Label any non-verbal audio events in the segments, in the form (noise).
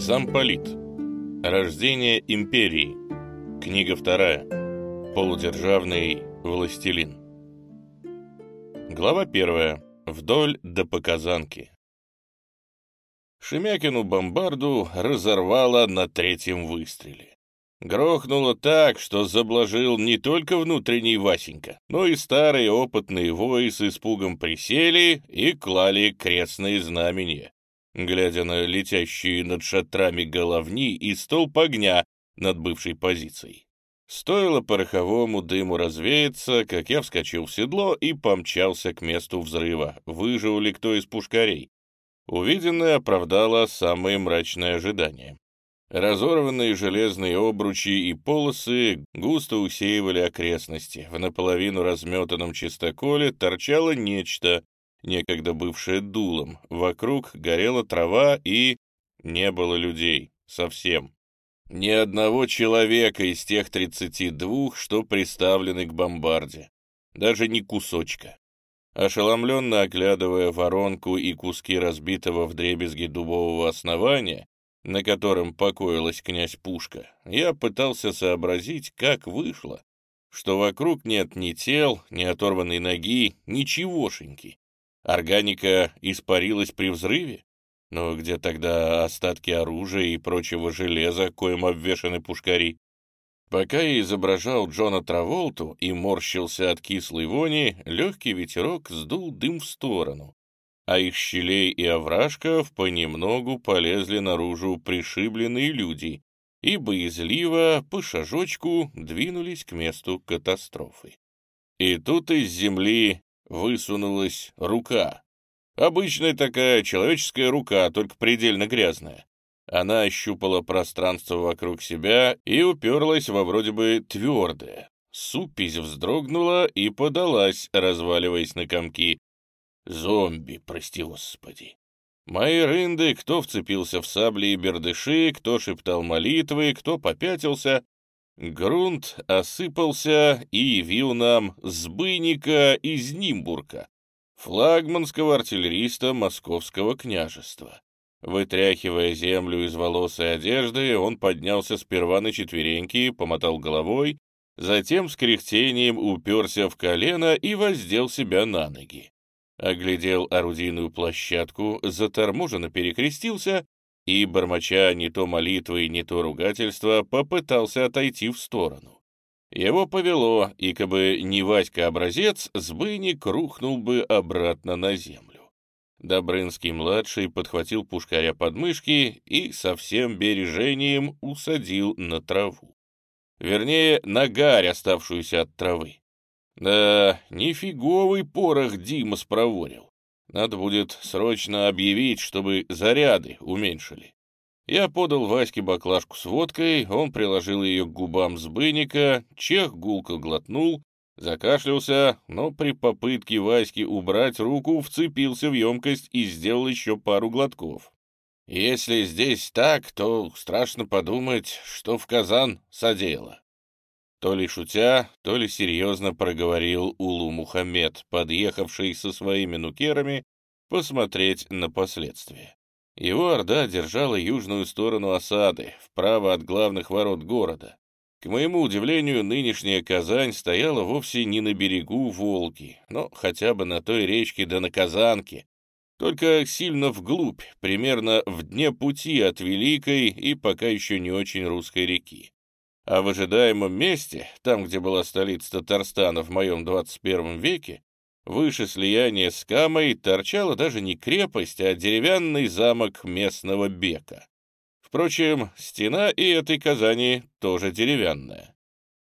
Замполит. Рождение империи. Книга вторая. Полудержавный властелин. Глава первая. Вдоль до показанки. Шемякину бомбарду разорвало на третьем выстреле. Грохнуло так, что заблажил не только внутренний Васенька, но и старые опытные вои с испугом присели и клали крестные знамения глядя на летящие над шатрами головни и столб огня над бывшей позицией. Стоило пороховому дыму развеяться, как я вскочил в седло и помчался к месту взрыва, выжил ли кто из пушкарей. Увиденное оправдало самые мрачные ожидания. Разорванные железные обручи и полосы густо усеивали окрестности. В наполовину разметанном чистоколе торчало нечто, некогда бывшее дулом. Вокруг горела трава и... не было людей. Совсем. Ни одного человека из тех тридцати двух, что приставлены к бомбарде. Даже ни кусочка. Ошеломленно оглядывая воронку и куски разбитого вдребезги дубового основания, на котором покоилась князь Пушка, я пытался сообразить, как вышло, что вокруг нет ни тел, ни оторванной ноги, ничегошеньки. Органика испарилась при взрыве? Но где тогда остатки оружия и прочего железа, коим обвешаны пушкари? Пока я изображал Джона Траволту и морщился от кислой вони, легкий ветерок сдул дым в сторону, а из щелей и овражков понемногу полезли наружу пришибленные люди и боязливо по шажочку двинулись к месту катастрофы. И тут из земли высунулась рука. Обычная такая человеческая рука, только предельно грязная. Она ощупала пространство вокруг себя и уперлась во вроде бы твердое. Супись вздрогнула и подалась, разваливаясь на комки. Зомби, прости господи. Мои рынды, кто вцепился в сабли и бердыши, кто шептал молитвы, кто попятился, Грунт осыпался и явил нам сбыника из Нимбурга, флагманского артиллериста московского княжества. Вытряхивая землю из волос и одежды, он поднялся сперва на четвереньки, помотал головой, затем с кряхтением уперся в колено и воздел себя на ноги. Оглядел орудийную площадку, заторможенно перекрестился и, бормоча не то молитвы, не то ругательства, попытался отойти в сторону. Его повело, и кабы не Васька-образец, сбыник рухнул бы обратно на землю. Добрынский-младший подхватил пушкаря под мышки и со всем бережением усадил на траву. Вернее, на гарь, оставшуюся от травы. Да, нифиговый порох Дима спроворил. Надо будет срочно объявить, чтобы заряды уменьшили. Я подал Ваське баклажку с водкой, он приложил ее к губам сбыника, чех гулко глотнул, закашлялся, но при попытке Васьки убрать руку вцепился в емкость и сделал еще пару глотков. Если здесь так, то страшно подумать, что в казан садело. То ли шутя, то ли серьезно проговорил Улу Мухаммед, подъехавший со своими нукерами посмотреть на последствия. Его орда держала южную сторону осады, вправо от главных ворот города. К моему удивлению, нынешняя Казань стояла вовсе не на берегу Волги, но хотя бы на той речке да на Казанке, только сильно вглубь, примерно в дне пути от Великой и пока еще не очень русской реки. А в ожидаемом месте, там, где была столица Татарстана в моем 21 веке, выше слияния с Камой торчала даже не крепость, а деревянный замок местного бека. Впрочем, стена и этой Казани тоже деревянная.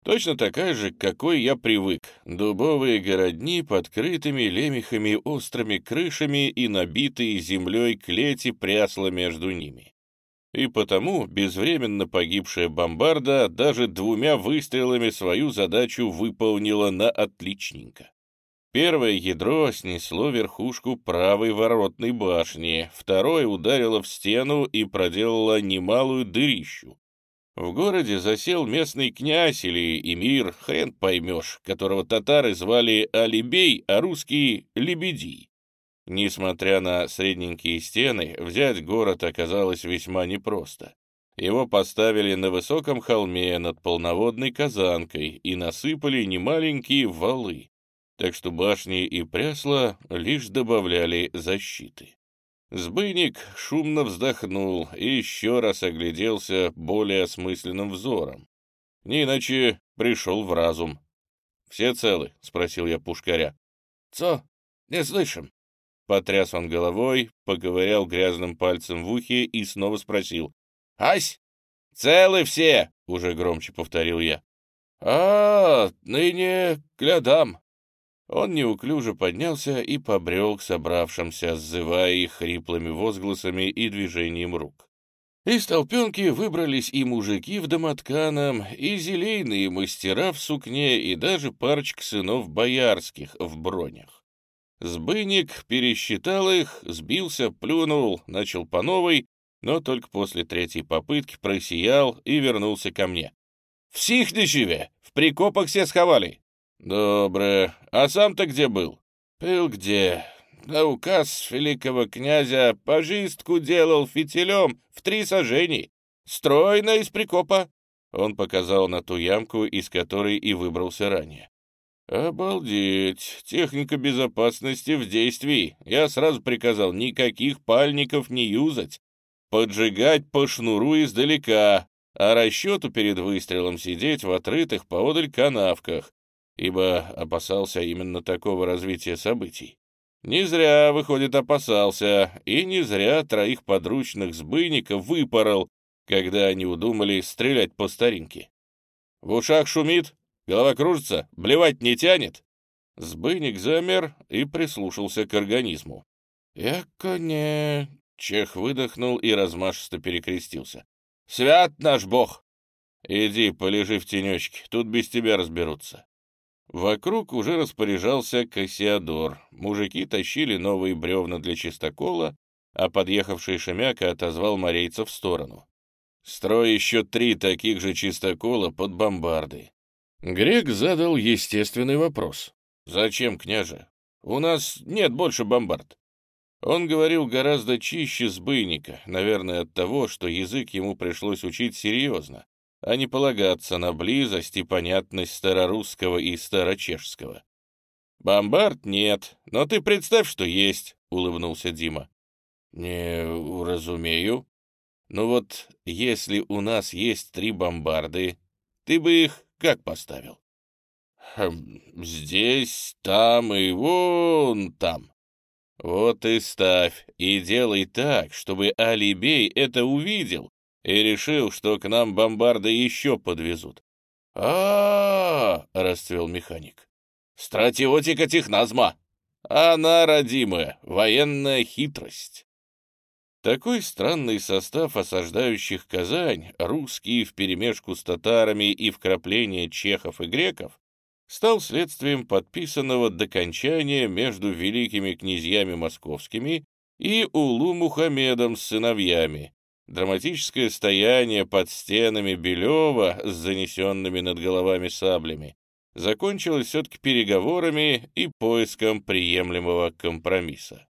Точно такая же, какой я привык. Дубовые городни под крытыми лемехами острыми крышами и набитые землей клети прясла между ними и потому безвременно погибшая бомбарда даже двумя выстрелами свою задачу выполнила на отличненько. Первое ядро снесло верхушку правой воротной башни, второе ударило в стену и проделало немалую дырищу. В городе засел местный князь или эмир, хрен поймешь, которого татары звали Алибей, а русские — Лебедий. Несмотря на средненькие стены, взять город оказалось весьма непросто. Его поставили на высоком холме над полноводной казанкой и насыпали немаленькие валы, так что башни и прясла лишь добавляли защиты. Сбыник шумно вздохнул и еще раз огляделся более осмысленным взором. Не иначе пришел в разум. «Все целы?» — спросил я пушкаря. «Цо? Не слышим». Потряс он головой, поковырял грязным пальцем в ухе и снова спросил. «Ась?» «Целы все!» — уже громче повторил я. «А, ныне клядам». Он неуклюже поднялся и побрел к собравшимся, сзывая их хриплыми возгласами и движением рук. Из толпенки выбрались и мужики в домотканом, и зелейные мастера в сукне, и даже парочка сынов боярских в бронях. Сбыник пересчитал их, сбился, плюнул, начал по новой, но только после третьей попытки просиял и вернулся ко мне. «Всих не живе! В прикопах все сховали!» «Добре. А сам-то где был?» «Был где? На указ великого князя пожистку делал фитилем в три сажений. Стройно из прикопа!» Он показал на ту ямку, из которой и выбрался ранее. «Обалдеть! Техника безопасности в действии. Я сразу приказал никаких пальников не юзать. Поджигать по шнуру издалека, а расчету перед выстрелом сидеть в отрытых поодаль канавках, ибо опасался именно такого развития событий. Не зря, выходит, опасался, и не зря троих подручных сбыйников выпорол, когда они удумали стрелять по старинке. В ушах шумит, Голова кружится? Блевать не тянет?» Сбыник замер и прислушался к организму. «Эко не...» — Чех выдохнул и размашисто перекрестился. «Свят наш бог!» «Иди, полежи в тенечке, тут без тебя разберутся». Вокруг уже распоряжался Кассиадор. Мужики тащили новые бревна для чистокола, а подъехавший Шемяка отозвал морейцев в сторону. «Строй еще три таких же чистокола под бомбарды. Грек задал естественный вопрос. «Зачем, княже? У нас нет больше бомбард». Он говорил гораздо чище сбыйника, наверное, от того, что язык ему пришлось учить серьезно, а не полагаться на близость и понятность старорусского и старочешского. «Бомбард нет, но ты представь, что есть», — улыбнулся Дима. «Не уразумею. Ну вот, если у нас есть три бомбарды, ты бы их как поставил? Хм, здесь, там и вон там. Вот и ставь, и делай так, чтобы Алибей это увидел и решил, что к нам бомбарды еще подвезут. а, -а, -а расцвел механик. «Стратиотика техназма! Она, родимая, военная хитрость!» Такой странный состав осаждающих Казань, русские вперемешку с татарами и вкрапление чехов и греков, стал следствием подписанного докончания между великими князьями московскими и Улу Мухаммедом с сыновьями, драматическое стояние под стенами Белева с занесенными над головами саблями, закончилось все-таки переговорами и поиском приемлемого компромисса.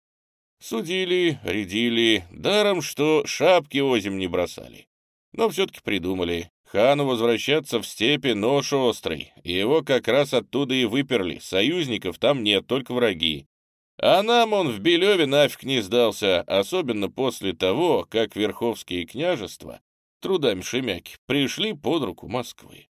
Судили, рядили, даром, что шапки озим не бросали. Но все-таки придумали. Хану возвращаться в степи нож острый. Его как раз оттуда и выперли. Союзников там нет, только враги. А нам он в Белеве нафиг не сдался, особенно после того, как Верховские княжества, трудами Шемяки, пришли под руку Москвы.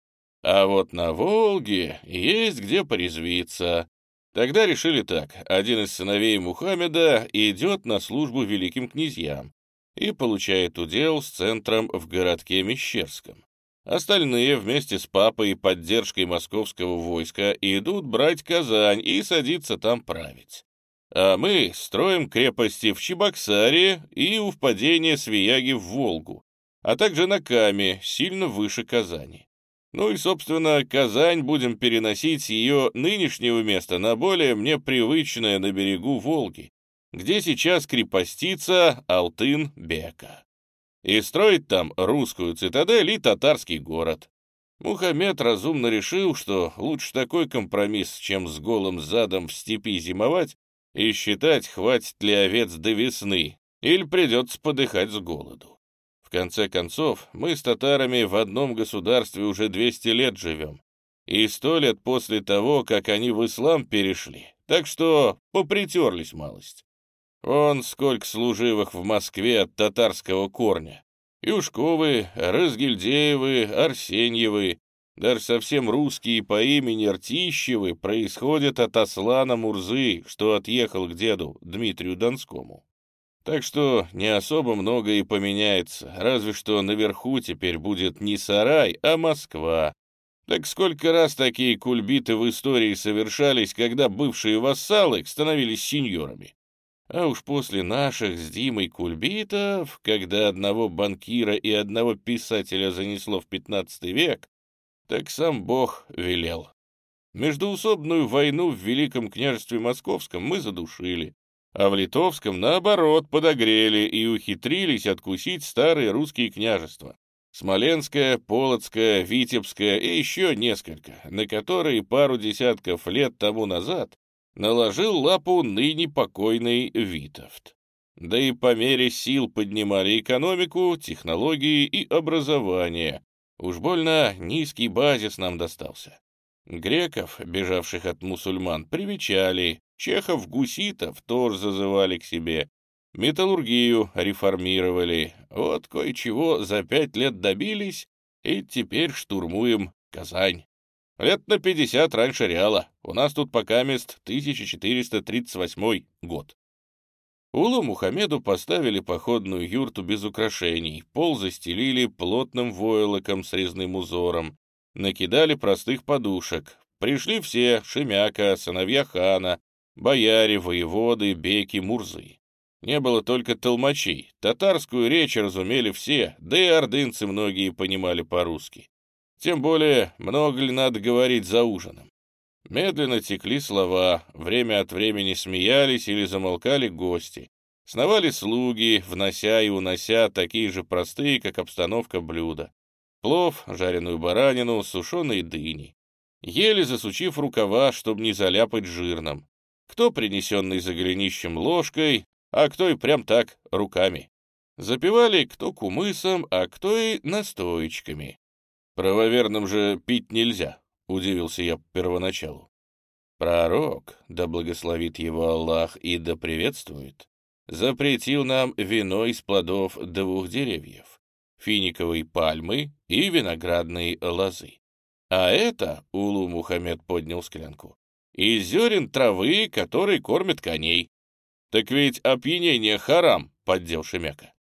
А вот на Волге есть где порезвиться. Тогда решили так. Один из сыновей Мухаммеда идет на службу великим князьям и получает удел с центром в городке Мещерском. Остальные вместе с папой и поддержкой московского войска идут брать Казань и садиться там править. А мы строим крепости в Чебоксаре и у впадения Свияги в Волгу, а также на Каме, сильно выше Казани. Ну и, собственно, Казань будем переносить с ее нынешнего места на более мне привычное на берегу Волги, где сейчас крепостица Алтын-Бека. И строить там русскую цитадель и татарский город. Мухаммед разумно решил, что лучше такой компромисс, чем с голым задом в степи зимовать, и считать, хватит ли овец до весны, или придется подыхать с голоду. В конце концов, мы с татарами в одном государстве уже 200 лет живем, и сто лет после того, как они в ислам перешли, так что попритерлись малость. Вон сколько служивых в Москве от татарского корня. Юшковы, Разгильдеевы, Арсеньевы, даже совсем русские по имени Ртищевы происходят от Аслана Мурзы, что отъехал к деду Дмитрию Донскому. Так что не особо много и поменяется, разве что наверху теперь будет не сарай, а Москва. Так сколько раз такие кульбиты в истории совершались, когда бывшие вассалы становились сеньорами. А уж после наших с Димой кульбитов, когда одного банкира и одного писателя занесло в пятнадцатый век, так сам Бог велел. Междуусобную войну в Великом княжестве Московском мы задушили, а в Литовском, наоборот, подогрели и ухитрились откусить старые русские княжества. Смоленское, Полоцкое, Витебское и еще несколько, на которые пару десятков лет тому назад наложил лапу ныне покойный Витовт. Да и по мере сил поднимали экономику, технологии и образование. Уж больно низкий базис нам достался. Греков, бежавших от мусульман, привечали, чехов-гуситов тоже зазывали к себе, металлургию реформировали. Вот кое-чего за пять лет добились, и теперь штурмуем Казань. Лет на 50 раньше Реала. У нас тут пока мест 1438 год. Улу Мухаммеду поставили походную юрту без украшений, пол застелили плотным войлоком с резным узором, накидали простых подушек. Пришли все — Шемяка, сыновья хана, бояре, воеводы, беки, мурзы. Не было только толмачей, татарскую речь разумели все, да и ордынцы многие понимали по-русски. Тем более, много ли надо говорить за ужином? Медленно текли слова, время от времени смеялись или замолкали гости. Сновали слуги, внося и унося такие же простые, как обстановка блюда. Плов, жареную баранину, сушеные дыни. Ели, засучив рукава, чтобы не заляпать жирным. Кто принесенный за голенищем ложкой, а кто и прям так, руками. Запивали кто кумысом, а кто и настоечками. «Правоверным же пить нельзя», — удивился я первоначалу. «Пророк, да благословит его Аллах и да приветствует, запретил нам вино из плодов двух деревьев — финиковой пальмы и виноградной лозы. А это, — Улу Мухаммед поднял склянку, — из зерен травы, которые кормят коней. Так ведь опьянение харам, — поддел Шемяка.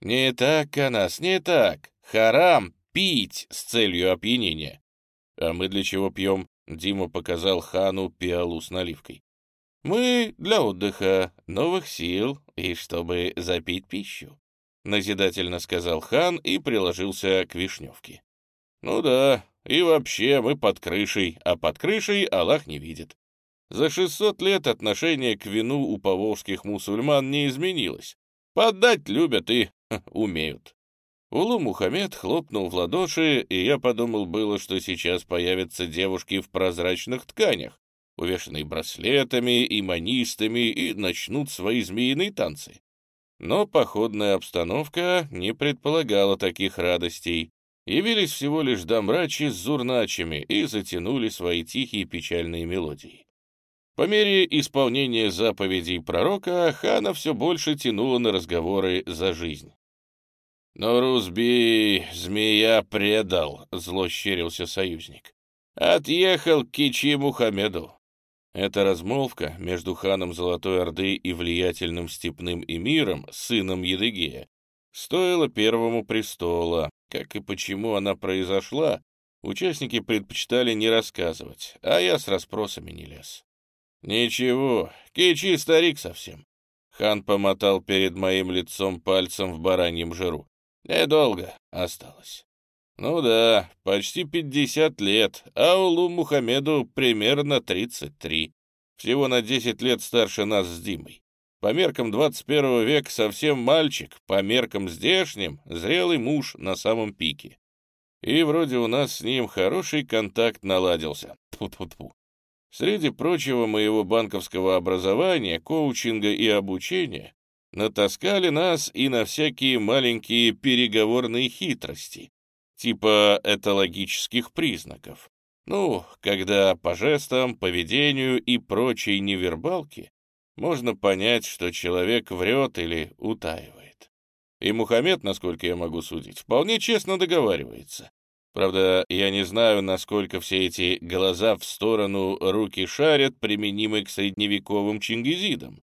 Не так, Канас, не так. Харам пить с целью опьянения. А мы для чего пьем? Дима показал хану пиалу с наливкой. Мы для отдыха, новых сил и чтобы запить пищу. Назидательно сказал хан и приложился к вишневке. Ну да, и вообще мы под крышей, а под крышей Аллах не видит. За 600 лет отношение к вину у поволжских мусульман не изменилось. Поддать любят и (laughs) умеют. Улу Мухаммед хлопнул в ладоши, и я подумал было, что сейчас появятся девушки в прозрачных тканях, увешанные браслетами и манистами, и начнут свои змеиные танцы. Но походная обстановка не предполагала таких радостей. Явились всего лишь домрачи с зурначами и затянули свои тихие печальные мелодии. По мере исполнения заповедей пророка хана все больше тянула на разговоры за жизнь. «Но Рузби змея предал», — зло щерился союзник. «Отъехал к Кичи Мухаммеду». Эта размолвка между ханом Золотой Орды и влиятельным степным эмиром, сыном Едыгея, стоила первому престола. Как и почему она произошла, участники предпочитали не рассказывать, а я с расспросами не лез. «Ничего, Кичи старик совсем». Хан помотал перед моим лицом пальцем в бараньем жиру. Недолго осталось. Ну да, почти пятьдесят лет, а Улу Мухаммеду примерно тридцать три. Всего на десять лет старше нас с Димой. По меркам двадцать первого века совсем мальчик, по меркам здешним — зрелый муж на самом пике. И вроде у нас с ним хороший контакт наладился. Тьфу-тьфу-тьфу. Среди прочего моего банковского образования, коучинга и обучения натаскали нас и на всякие маленькие переговорные хитрости, типа этологических признаков. Ну, когда по жестам, поведению и прочей невербалке можно понять, что человек врет или утаивает. И Мухаммед, насколько я могу судить, вполне честно договаривается. Правда, я не знаю, насколько все эти глаза в сторону руки шарят, применимы к средневековым чингизидам.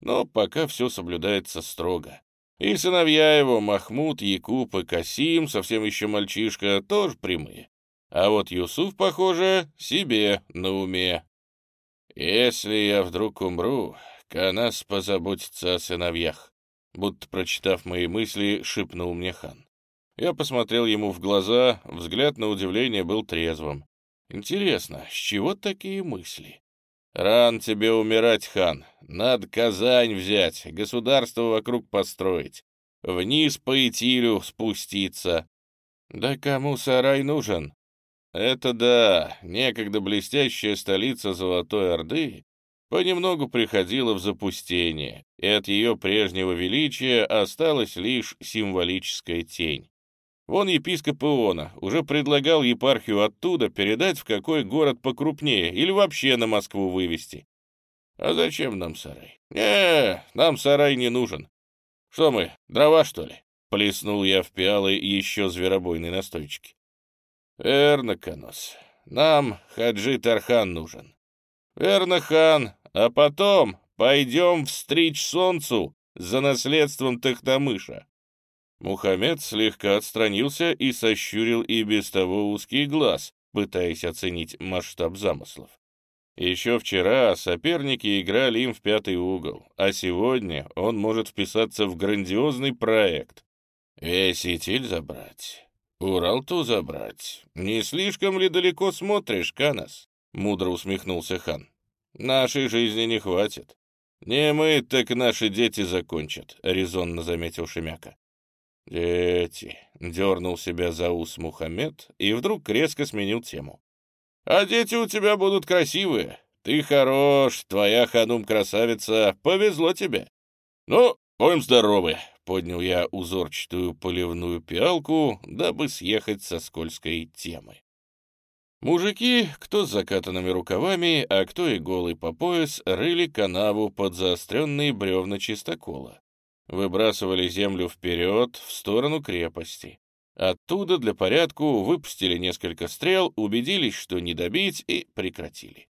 Но пока все соблюдается строго. И сыновья его, Махмуд, Якуб и Касим, совсем еще мальчишка, тоже прямые. А вот Юсуф, похоже, себе на уме. Если я вдруг умру, Канас позаботится о сыновьях. Будто прочитав мои мысли, шепнул мне хан. Я посмотрел ему в глаза, взгляд на удивление был трезвым. Интересно, с чего такие мысли? Ран тебе умирать, хан. Надо Казань взять, государство вокруг построить. Вниз по Итилю спуститься. Да кому сарай нужен? Это да, некогда блестящая столица Золотой Орды понемногу приходила в запустение, и от ее прежнего величия осталась лишь символическая тень. Вон епископ Иона уже предлагал епархию оттуда передать в какой город покрупнее или вообще на Москву вывести. А зачем нам сарай? Не, нам сарай не нужен. Что мы, дрова, что ли? Плеснул я в пиалы еще зверобойной настойчики. Верно, Канос, нам Хаджи Тархан нужен. Верно, хан, а потом пойдем встречь солнцу за наследством Тахтамыша. Мухаммед слегка отстранился и сощурил и без того узкий глаз, пытаясь оценить масштаб замыслов. Еще вчера соперники играли им в пятый угол, а сегодня он может вписаться в грандиозный проект. Весь Итиль забрать, Урал-ту забрать. Не слишком ли далеко смотришь, Канас? Мудро усмехнулся хан. Нашей жизни не хватит. Не мы, так наши дети закончат, резонно заметил Шемяка. «Дети!» — дернул себя за ус Мухаммед и вдруг резко сменил тему. «А дети у тебя будут красивые. Ты хорош, твоя ханум-красавица, повезло тебе. Ну, будем здоровы!» — поднял я узорчатую поливную пиалку, дабы съехать со скользкой темы. Мужики, кто с закатанными рукавами, а кто и голый по пояс, рыли канаву под заостренные бревна чистокола выбрасывали землю вперед, в сторону крепости. Оттуда для порядку выпустили несколько стрел, убедились, что не добить, и прекратили.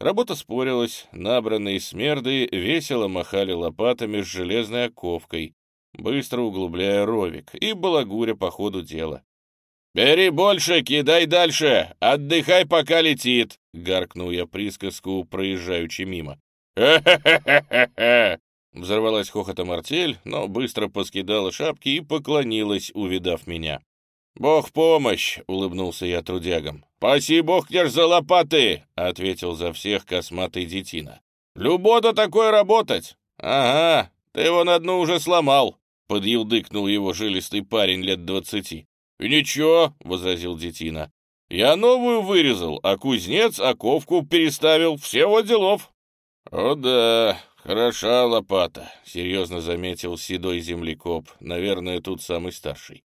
Работа спорилась, набранные смерды весело махали лопатами с железной оковкой, быстро углубляя ровик, и балагуря по ходу дела. «Бери больше, кидай дальше! Отдыхай, пока летит!» — гаркнул я присказку, проезжаючи мимо. «Ха-ха-ха-ха-ха!» Взорвалась хохотом артель, но быстро поскидала шапки и поклонилась, увидав меня. «Бог помощь!» — улыбнулся я трудягам. «Паси бог держ за лопаты!» — ответил за всех косматый детина. «Любо-то такое работать!» «Ага, ты его на дну уже сломал!» — подъелдыкнул его жилистый парень лет двадцати. «И ничего!» — возразил детина. «Я новую вырезал, а кузнец оковку переставил. Всего делов!» «О да, «Хороша лопата», — серьезно заметил седой землекоп, наверное, тут самый старший.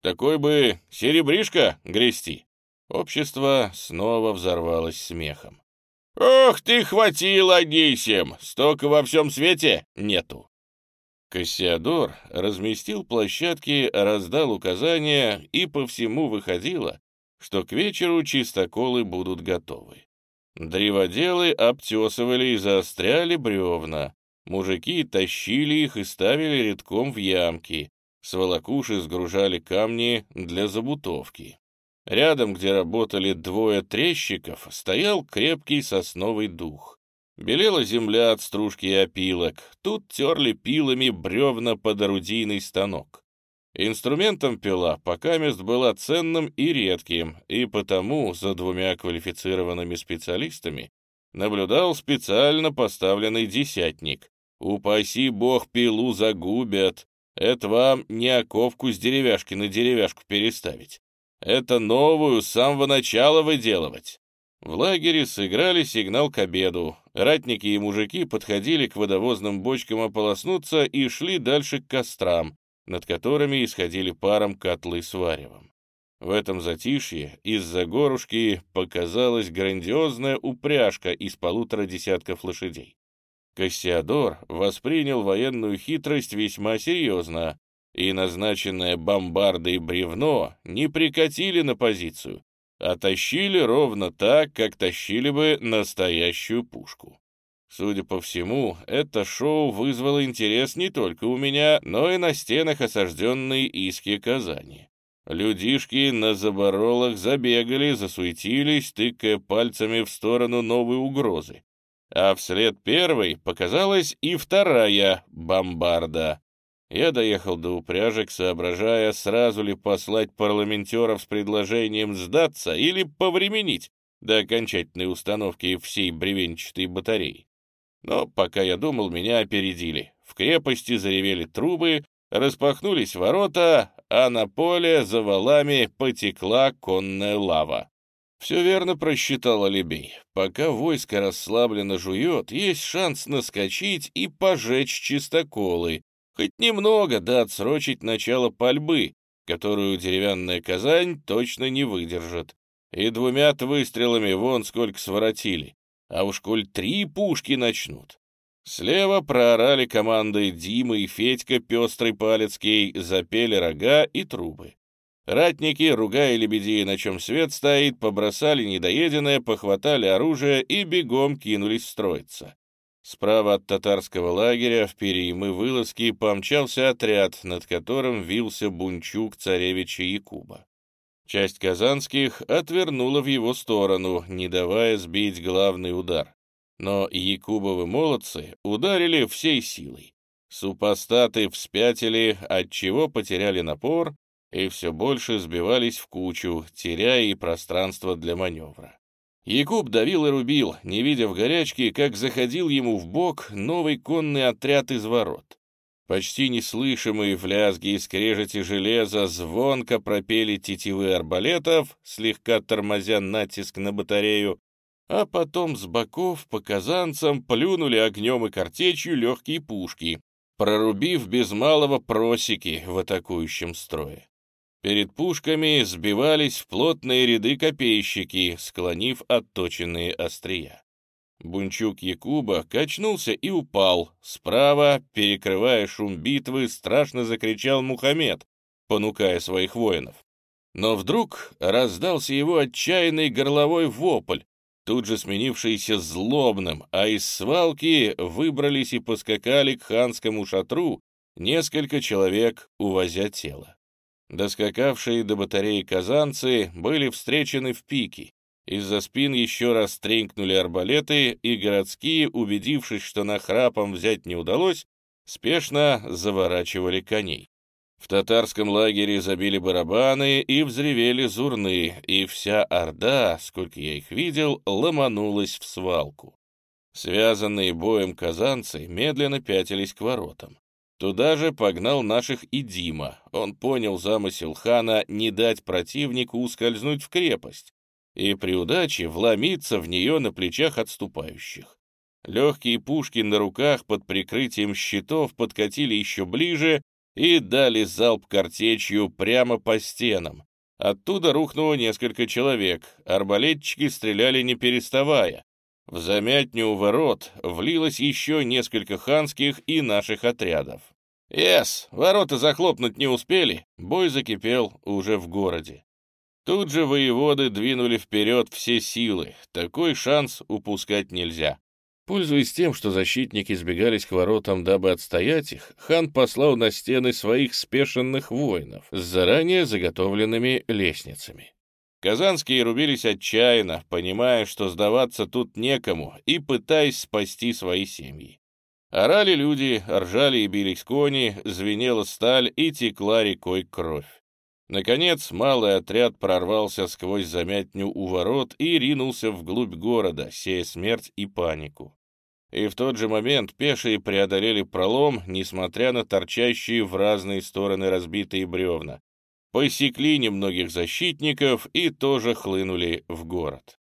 «Такой бы серебришко грести». Общество снова взорвалось смехом. «Ох ты, хватило, Анисим! Столько во всем свете нету!» Кассиадор разместил площадки, раздал указания, и по всему выходило, что к вечеру чистоколы будут готовы. Древоделы обтесывали и заостряли бревна. Мужики тащили их и ставили редком в ямки. Сволокуши сгружали камни для забутовки. Рядом, где работали двое трещиков, стоял крепкий сосновый дух. Белела земля от стружки и опилок. Тут терли пилами бревна под орудийный станок. Инструментом пила пока мест была ценным и редким, и потому за двумя квалифицированными специалистами наблюдал специально поставленный десятник. «Упаси бог, пилу загубят. Это вам не оковку с деревяшки на деревяшку переставить. Это новую с самого начала выделывать. В лагере сыграли сигнал к обеду. Ратники и мужики подходили к водовозным бочкам ополоснуться и шли дальше к кострам, над которыми исходили паром котлы с варевом. В этом затишье из-за горушки показалась грандиозная упряжка из полутора десятков лошадей. Кассиадор воспринял военную хитрость весьма серьезно, и назначенное бомбардой бревно не прикатили на позицию, а тащили ровно так, как тащили бы настоящую пушку. Судя по всему, это шоу вызвало интерес не только у меня, но и на стенах осажденной Иски Казани. Людишки на заборолах забегали, засуетились, тыкая пальцами в сторону новой угрозы. А вслед первой показалась и вторая бомбарда. Я доехал до упряжек, соображая, сразу ли послать парламентеров с предложением сдаться или повременить до окончательной установки всей бревенчатой батареи. Но пока я думал, меня опередили. В крепости заревели трубы, распахнулись ворота, а на поле за валами потекла конная лава. Все верно просчитал Алибей. Пока войско расслабленно жует, есть шанс наскочить и пожечь чистоколы, Хоть немного, да отсрочить начало пальбы, которую деревянная Казань точно не выдержит. И двумя-то выстрелами вон сколько своротили. А уж коль три пушки начнут. Слева проорали команды Дима и Федька Пестрый Палецкий, запели рога и трубы. Ратники, ругая лебедей, на чем свет стоит, побросали недоеденное, похватали оружие и бегом кинулись строиться. Справа от татарского лагеря в переимы вылазки помчался отряд, над которым вился бунчук царевича Якуба. Часть казанских отвернула в его сторону, не давая сбить главный удар. Но Якубовы молодцы ударили всей силой. Супостаты вспятили, отчего потеряли напор и все больше сбивались в кучу, теряя и пространство для маневра. Якуб давил и рубил, не видя в горячке, как заходил ему в бок новый конный отряд из ворот. Почти неслышимые в лязге и скрежете железа звонко пропели тетивы арбалетов, слегка тормозя натиск на батарею, а потом с боков по казанцам плюнули огнем и картечью легкие пушки, прорубив без малого просеки в атакующем строе. Перед пушками сбивались в плотные ряды копейщики, склонив отточенные острия. Бунчук Якуба качнулся и упал. Справа, перекрывая шум битвы, страшно закричал Мухаммед, понукая своих воинов. Но вдруг раздался его отчаянный горловой вопль, тут же сменившийся злобным, а из свалки выбрались и поскакали к ханскому шатру несколько человек, увозя тело. Доскакавшие до батареи казанцы были встречены в пике. Из-за спин еще раз тренькнули арбалеты, и городские, убедившись, что нахрапом взять не удалось, спешно заворачивали коней. В татарском лагере забили барабаны и взревели зурны, и вся орда, сколько я их видел, ломанулась в свалку. Связанные боем казанцы медленно пятились к воротам. Туда же погнал наших и Дима. Он понял замысел хана не дать противнику ускользнуть в крепость и при удаче вломиться в нее на плечах отступающих. Легкие пушки на руках под прикрытием щитов подкатили еще ближе и дали залп картечью прямо по стенам. Оттуда рухнуло несколько человек, арбалетчики стреляли не переставая. В замятню у ворот влилось еще несколько ханских и наших отрядов. «Ес, ворота захлопнуть не успели», бой закипел уже в городе. Тут же воеводы двинули вперед все силы, такой шанс упускать нельзя. Пользуясь тем, что защитники сбегались к воротам, дабы отстоять их, хан послал на стены своих спешенных воинов с заранее заготовленными лестницами. Казанские рубились отчаянно, понимая, что сдаваться тут некому, и пытаясь спасти свои семьи. Орали люди, ржали и бились кони, звенела сталь и текла рекой кровь. Наконец, малый отряд прорвался сквозь замятню у ворот и ринулся вглубь города, сея смерть и панику. И в тот же момент пешие преодолели пролом, несмотря на торчащие в разные стороны разбитые бревна, посекли немногих защитников и тоже хлынули в город.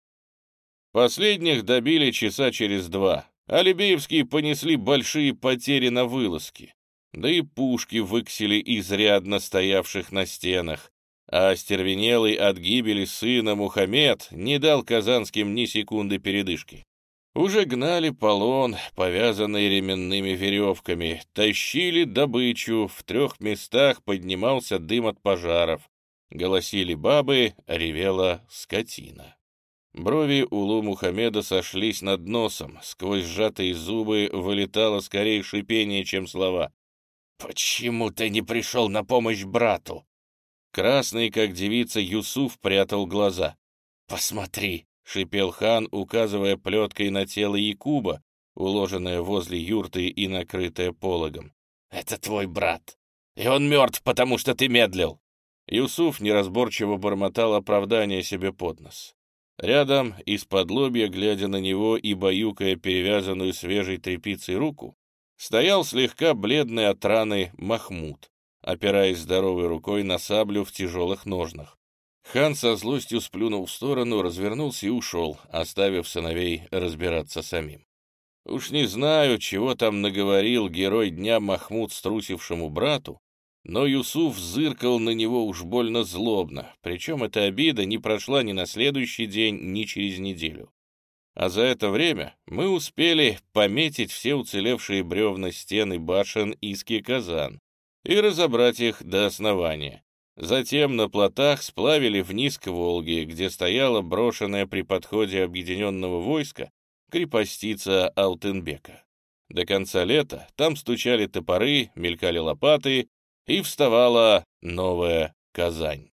Последних добили часа через два. Алибеевские понесли большие потери на вылазке. Да и пушки выксили изрядно стоявших на стенах. А остервенелый от гибели сына Мухаммед не дал казанским ни секунды передышки. Уже гнали полон, повязанный ременными веревками, тащили добычу, в трех местах поднимался дым от пожаров. Голосили бабы, ревела скотина. Брови Улу Мухаммеда сошлись над носом, сквозь сжатые зубы вылетало скорее шипение, чем слова. «Почему ты не пришел на помощь брату?» Красный, как девица, Юсуф прятал глаза. «Посмотри!» — шипел хан, указывая плеткой на тело Якуба, уложенное возле юрты и накрытое пологом. «Это твой брат, и он мертв, потому что ты медлил!» Юсуф неразборчиво бормотал оправдание себе под нос. Рядом, из-под лобья, глядя на него и баюкая перевязанную свежей тряпицей руку, стоял слегка бледный от раны Махмуд, опираясь здоровой рукой на саблю в тяжелых ножнах. Хан со злостью сплюнул в сторону, развернулся и ушел, оставив сыновей разбираться самим. Уж не знаю, чего там наговорил герой дня Махмуд струсившему брату, но Юсуф зыркал на него уж больно злобно, причем эта обида не прошла ни на следующий день, ни через неделю. А за это время мы успели пометить все уцелевшие бревна стены башен Иски Казан и разобрать их до основания. Затем на плотах сплавили вниз к Волге, где стояла брошенная при подходе объединенного войска крепостица Алтынбека. До конца лета там стучали топоры, мелькали лопаты, и вставала новая Казань.